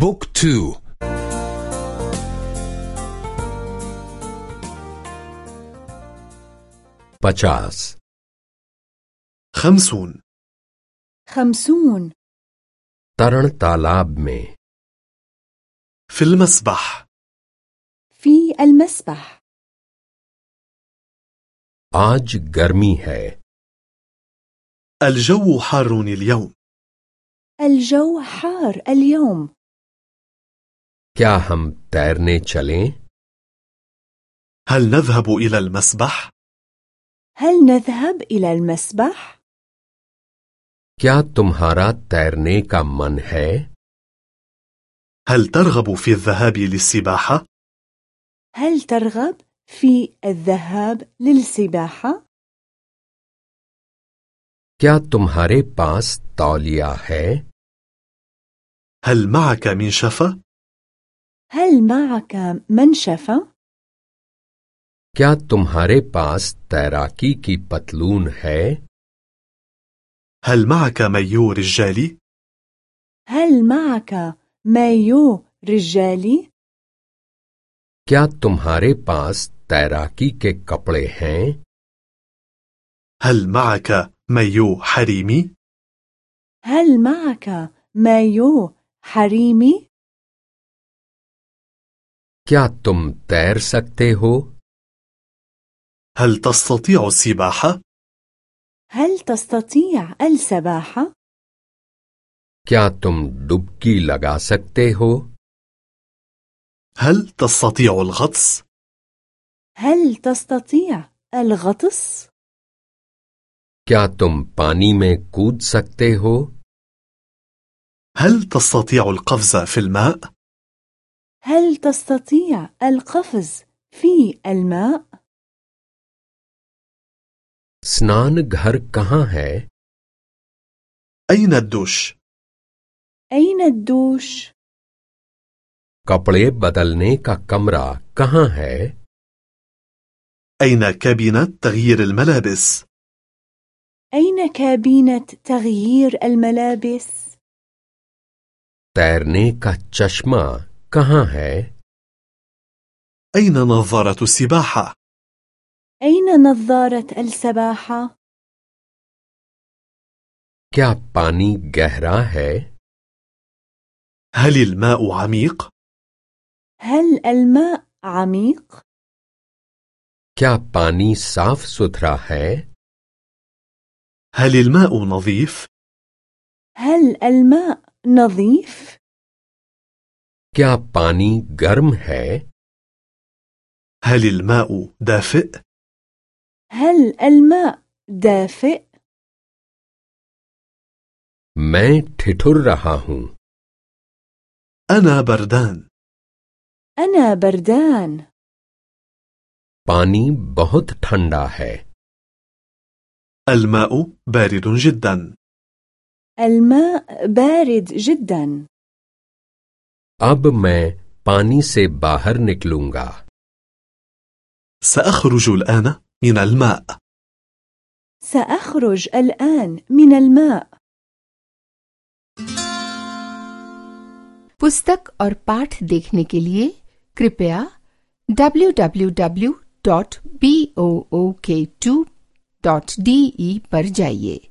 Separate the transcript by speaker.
Speaker 1: book two. पचास
Speaker 2: خمسون.
Speaker 3: خمسون.
Speaker 1: तरण तालाब में
Speaker 2: في المسبح.
Speaker 3: في المسبح.
Speaker 1: आज गर्मी है.
Speaker 2: الجو حار اليوم.
Speaker 3: الجو حار اليوم.
Speaker 1: क्या हम तैरने चलें
Speaker 2: هل نذهب إلى المسبح؟
Speaker 3: هل نذهب إلى المسبح؟
Speaker 1: क्या तुम्हारा तैरने का मन है
Speaker 2: هل ترغب في الذهاب للسباحة؟
Speaker 3: هل ترغب في الذهاب للسباحة؟
Speaker 1: क्या तुम्हारे पास तौलिया है
Speaker 2: هل معك منشفة؟
Speaker 3: هل معك منشفة؟
Speaker 1: क्या तुम्हारे पास तैराकी की पतलून है
Speaker 2: هل معك مايو رجالي؟
Speaker 3: هل معك مايو رجالي؟
Speaker 1: क्या तुम्हारे पास तैराकी के कपड़े हैं
Speaker 2: هل معك مايو حريمي؟
Speaker 3: هل معك مايو حريمي؟
Speaker 1: क्या तुम तैर सकते हो
Speaker 2: هل تستطيع السباحة؟
Speaker 3: هل تستطيع السباحة؟
Speaker 1: क्या तुम डुबकी लगा सकते हो
Speaker 2: هل تستطيع الغطس؟
Speaker 3: هل تستطيع الغطس؟
Speaker 1: क्या तुम पानी में कूद सकते हो
Speaker 2: هل تستطيع القفز في الماء؟
Speaker 3: هل تستطيع القفز في الماء؟
Speaker 1: स्नान घर कहाँ है
Speaker 2: أين الدوش؟
Speaker 3: أين الدوش؟
Speaker 1: कपड़े बदलने का कमरा कहाँ है
Speaker 2: أين كابينة تغيير الملابس؟
Speaker 3: أين كابينة تغيير الملابس؟
Speaker 1: तैरने का चश्मा कहाँ है
Speaker 2: أين نظارة السباحة؟
Speaker 3: أين نظارة السباحة؟
Speaker 1: क्या पानी गहरा है
Speaker 2: هل الماء عميق؟
Speaker 3: هل الماء عميق؟
Speaker 1: क्या पानी साफ सुथरा है
Speaker 2: هل الماء نظيف؟
Speaker 3: هل الماء نظيف؟
Speaker 1: क्या पानी गर्म है
Speaker 2: هل الماء دافئ؟
Speaker 3: هل الماء دافئ؟
Speaker 1: मैं ठिठुर रहा हूँ
Speaker 2: أنا بردان
Speaker 3: أنا بردان
Speaker 1: पानी बहुत ठंडा है
Speaker 2: الماء بارد جدا
Speaker 3: الماء بارد جدا
Speaker 1: अब मैं पानी से बाहर निकलूंगा
Speaker 2: سأخرج الآن من الماء
Speaker 3: سأخرج الآن من الماء
Speaker 4: पुस्तक और पाठ देखने के लिए कृपया www.book2.de पर जाइए